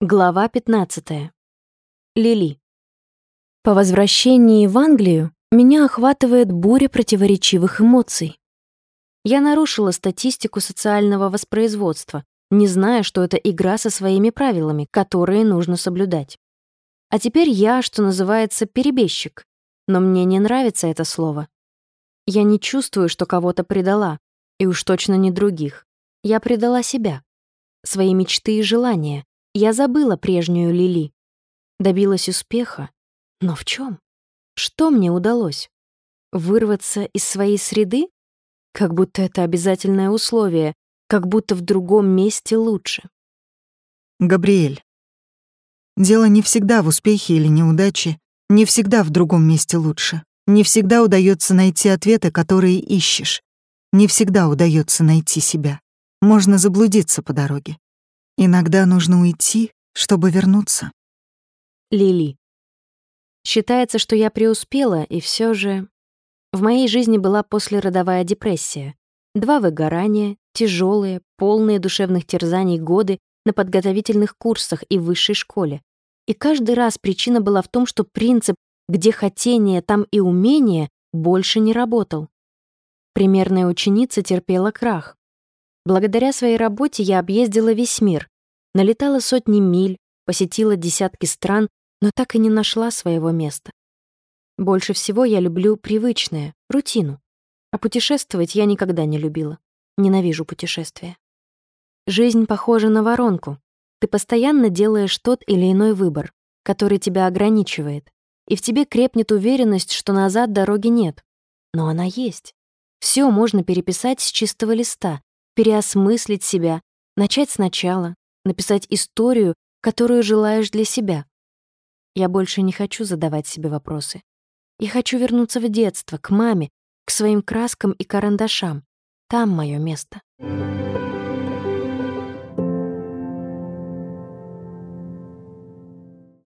Глава 15. Лили. По возвращении в Англию меня охватывает буря противоречивых эмоций. Я нарушила статистику социального воспроизводства, не зная, что это игра со своими правилами, которые нужно соблюдать. А теперь я, что называется, перебежчик, но мне не нравится это слово. Я не чувствую, что кого-то предала, и уж точно не других. Я предала себя, свои мечты и желания. Я забыла прежнюю Лили. Добилась успеха. Но в чем? Что мне удалось? Вырваться из своей среды? Как будто это обязательное условие, как будто в другом месте лучше. Габриэль. Дело не всегда в успехе или неудаче, не всегда в другом месте лучше. Не всегда удается найти ответы, которые ищешь. Не всегда удается найти себя. Можно заблудиться по дороге. Иногда нужно уйти, чтобы вернуться. Лили. Считается, что я преуспела, и все же... В моей жизни была послеродовая депрессия. Два выгорания, тяжелые, полные душевных терзаний годы на подготовительных курсах и высшей школе. И каждый раз причина была в том, что принцип «где хотение, там и умение» больше не работал. Примерная ученица терпела крах. Благодаря своей работе я объездила весь мир, налетала сотни миль, посетила десятки стран, но так и не нашла своего места. Больше всего я люблю привычное, рутину. А путешествовать я никогда не любила. Ненавижу путешествия. Жизнь похожа на воронку. Ты постоянно делаешь тот или иной выбор, который тебя ограничивает, и в тебе крепнет уверенность, что назад дороги нет. Но она есть. Все можно переписать с чистого листа, переосмыслить себя, начать сначала, написать историю, которую желаешь для себя. Я больше не хочу задавать себе вопросы. Я хочу вернуться в детство, к маме, к своим краскам и карандашам. Там мое место.